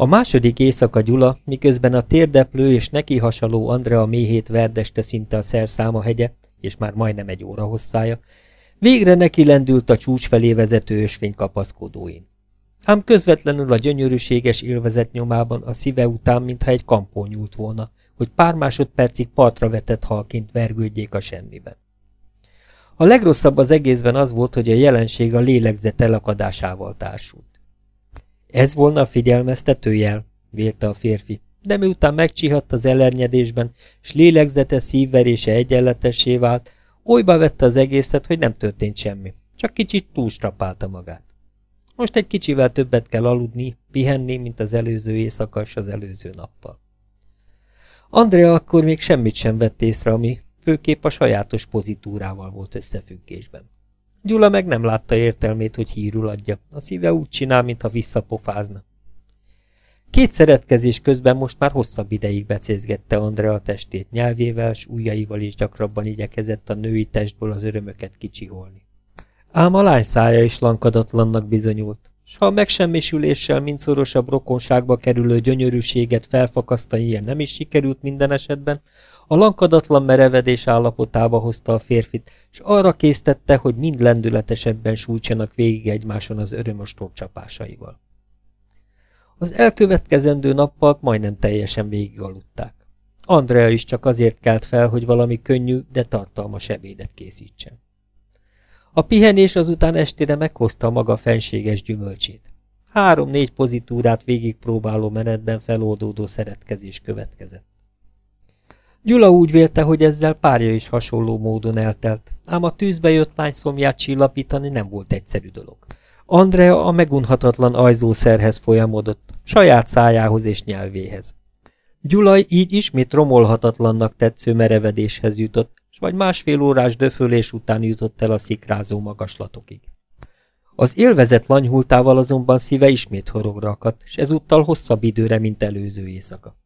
A második éjszaka Gyula, miközben a térdeplő és neki hasaló Andrea méhét verdeste szinte a szerszáma hegye, és már majdnem egy óra hosszája, végre neki lendült a csúcs felé vezető ösvény kapaszkodóin. Ám közvetlenül a gyönyörűséges élvezet nyomában a szíve után, mintha egy kampó nyúlt volna, hogy pár másodpercig partra vetett halként vergődjék a semmiben. A legrosszabb az egészben az volt, hogy a jelenség a lélegzet elakadásával társult. Ez volna a figyelmeztető jel, vélte a férfi, de miután megcsihadt az elernyedésben, s lélegzete szívverése egyenletessé vált, olyba vette az egészet, hogy nem történt semmi, csak kicsit túlstrapálta magát. Most egy kicsivel többet kell aludni, pihenni, mint az előző éjszaka és az előző nappal. Andrea akkor még semmit sem vett észre, ami főképp a sajátos pozitúrával volt összefüggésben. Gyula meg nem látta értelmét, hogy hírul adja. A szíve úgy csinál, mintha visszapofázna. Két szeretkezés közben most már hosszabb ideig becézgette Andrea testét nyelvével, s ujjaival is gyakrabban igyekezett a női testből az örömöket kicsiholni. Ám a lány szája is lankadatlannak bizonyult, s ha a megsemmisüléssel mind szorosabb rokonságba kerülő gyönyörűséget felfakasztani ilyen nem is sikerült minden esetben, a lankadatlan merevedés állapotába hozta a férfit, és arra késztette, hogy mind lendületesebben sújtsanak végig egymáson az örömös csapásaival. Az elkövetkezendő nappal majdnem teljesen végigaludták. Andrea is csak azért kelt fel, hogy valami könnyű, de tartalmas ebédet készítsen. A pihenés azután estére meghozta maga fenséges gyümölcsét. Három-négy pozitúrát végigpróbáló menetben feloldódó szeretkezés következett. Gyula úgy vélte, hogy ezzel párja is hasonló módon eltelt, ám a tűzbe jött lány szomját csillapítani nem volt egyszerű dolog. Andrea a megunhatatlan ajzószerhez folyamodott, saját szájához és nyelvéhez. Gyulaj így ismét romolhatatlannak tetsző merevedéshez jutott, s vagy másfél órás döfölés után jutott el a szikrázó magaslatokig. Az élvezet lanyhultával azonban szíve ismét horogra akadt, s ezúttal hosszabb időre, mint előző éjszaka.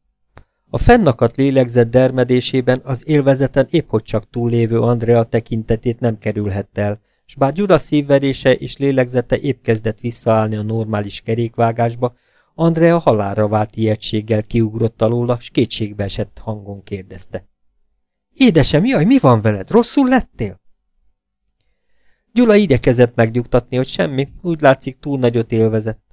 A fennakadt lélegzet dermedésében az élvezeten épp hogy csak túllévő Andrea tekintetét nem kerülhette el, s bár Gyura szívverése és lélegzete épp kezdett visszaállni a normális kerékvágásba, Andrea halára vált ijegységgel kiugrott alóla, s kétségbe esett hangon kérdezte. Édesem, jaj, mi van veled? Rosszul lettél? Gyula igyekezett megnyugtatni, hogy semmi, úgy látszik túl nagyot élvezett.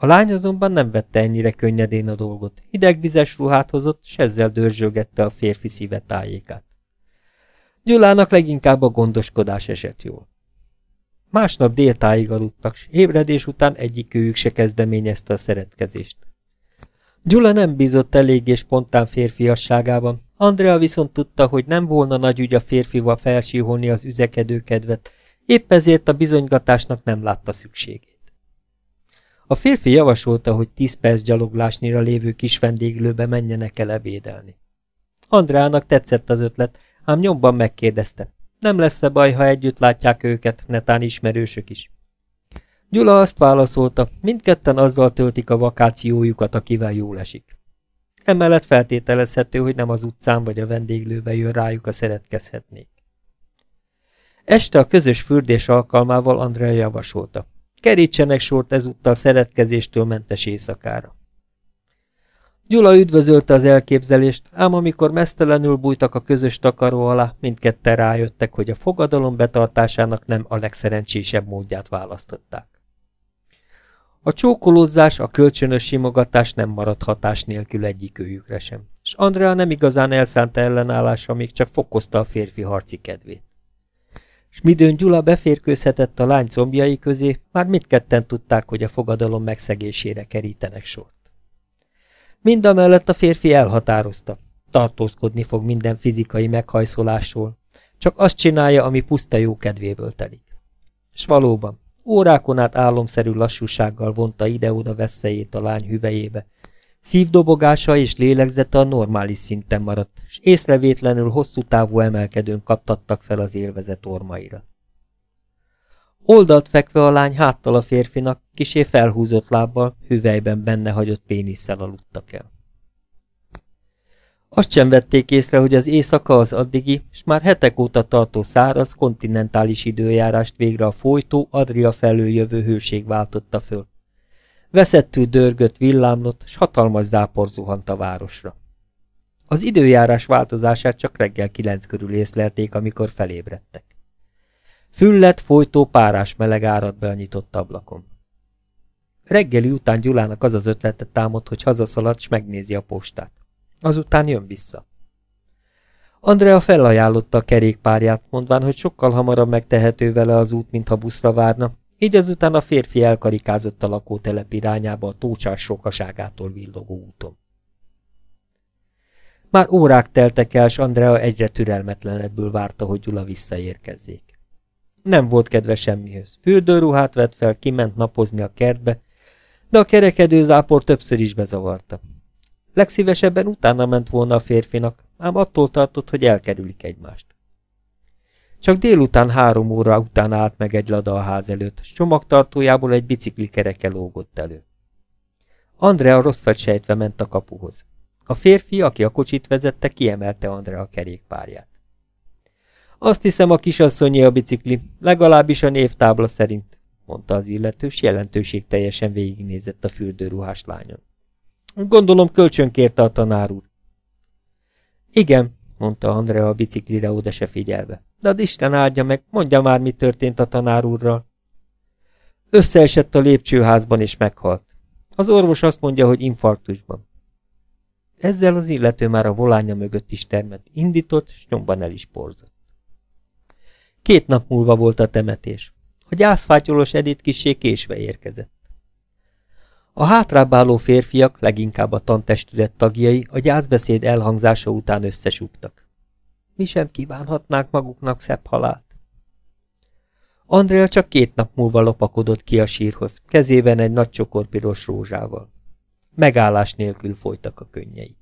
A lány azonban nem vette ennyire könnyedén a dolgot. Hidegvizes ruhát hozott, s ezzel dörzsölgette a férfi szíve tájékát. Gyulának leginkább a gondoskodás esett jól. Másnap déltáig aludtak, s ébredés után egyikőjük se kezdeményezte a szeretkezést. Gyula nem bízott elég és spontán férfiasságában, Andrea viszont tudta, hogy nem volna nagy ügy a férfival felsíholni az üzekedő kedvet, épp ezért a bizonygatásnak nem látta szükségét. A férfi javasolta, hogy tíz perc gyaloglásnyira lévő kis vendéglőbe menjenek el ebédelni. Andrának tetszett az ötlet, ám nyomban megkérdezte. Nem lesz-e baj, ha együtt látják őket, netán ismerősök is. Gyula azt válaszolta, mindketten azzal töltik a vakációjukat, akivel jól esik. Emellett feltételezhető, hogy nem az utcán vagy a vendéglőbe jön rájuk a szeretkezhetnék. Este a közös fürdés alkalmával Andrea javasolta. Kerítsenek sort ezúttal szeretkezéstől mentes éjszakára. Gyula üdvözölte az elképzelést, ám amikor mesztelenül bújtak a közös takaró alá, mindketten rájöttek, hogy a fogadalom betartásának nem a legszerencsésebb módját választották. A csókolózás, a kölcsönös simogatás nem maradt hatás nélkül egyikőjükre sem, és Andrea nem igazán elszánta ellenállása, még csak fokozta a férfi harci kedvét s midőn Gyula beférkőzhetett a lány combjai közé, már mindketten tudták, hogy a fogadalom megszegésére kerítenek sort. Mindamellett a férfi elhatározta, tartózkodni fog minden fizikai meghajszolásról, csak azt csinálja, ami puszta jó kedvéből telik. S valóban, órákon át álomszerű lassúsággal vonta ide-oda veszélyét a lány hüvejébe, Szívdobogása és lélegzete a normális szinten maradt, és észrevétlenül hosszú távú emelkedőn kaptattak fel az élvezet ormaira. Oldalt fekve a lány háttal a férfinak, kisé felhúzott lábbal, hüvelyben benne hagyott pénisszel aludtak el. Azt sem vették észre, hogy az éjszaka az addigi, és már hetek óta tartó száraz, kontinentális időjárást végre a folytó Adria felől jövő hőség váltotta föl. Veszettül dörgött, villámlott, s hatalmas zápor zuhant a városra. Az időjárás változását csak reggel kilenc körül észlelték, amikor felébredtek. Füllet, folytó, párás meleg árad be a nyitott ablakon. Reggeli után Gyulának az az ötlete támad, hogy hazaszalad, s megnézi a postát. Azután jön vissza. Andrea felajánlotta a kerékpárját, mondván, hogy sokkal hamarabb megtehető vele az út, mintha buszra várna, így azután a férfi elkarikázott a lakótelep irányába a tócsás sokaságától villogó úton. Már órák teltek el, s Andrea egyre türelmetlenebbül várta, hogy Gyula visszaérkezzék. Nem volt kedve semmihez. Fürdőruhát vett fel, kiment napozni a kertbe, de a kerekedő zápor többször is bezavarta. Legszívesebben utána ment volna a férfinak, ám attól tartott, hogy elkerülik egymást. Csak délután három óra után állt meg egy lada a ház előtt, s csomagtartójából egy bicikli kereke lógott elő. Andrea rosszat sejtve ment a kapuhoz. A férfi, aki a kocsit vezette, kiemelte Andrea a kerékpárját. Azt hiszem, a kisasszonyé a bicikli, legalábbis a névtábla szerint, mondta az illetős, jelentőség teljesen végignézett a fürdőruhás lányon. Gondolom kölcsön kérte a tanár úr. Igen, mondta Andrea a biciklire oda se figyelve. De az Isten áldja meg, mondja már, mi történt a tanár úrral. Összeesett a lépcsőházban és meghalt. Az orvos azt mondja, hogy infarktusban. Ezzel az illető már a volánya mögött is termet, indított, s nyomban el is porzott. Két nap múlva volt a temetés. A gyászfátyolos Edith kissé késve érkezett. A hátrább álló férfiak, leginkább a tantestület tagjai a gyászbeszéd elhangzása után összesúgtak. Mi sem kívánhatnák maguknak szebb halált. Andrea csak két nap múlva lopakodott ki a sírhoz, kezében egy nagy csokor piros rózsával. Megállás nélkül folytak a könnyei.